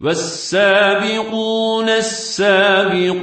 والسابقون السابقون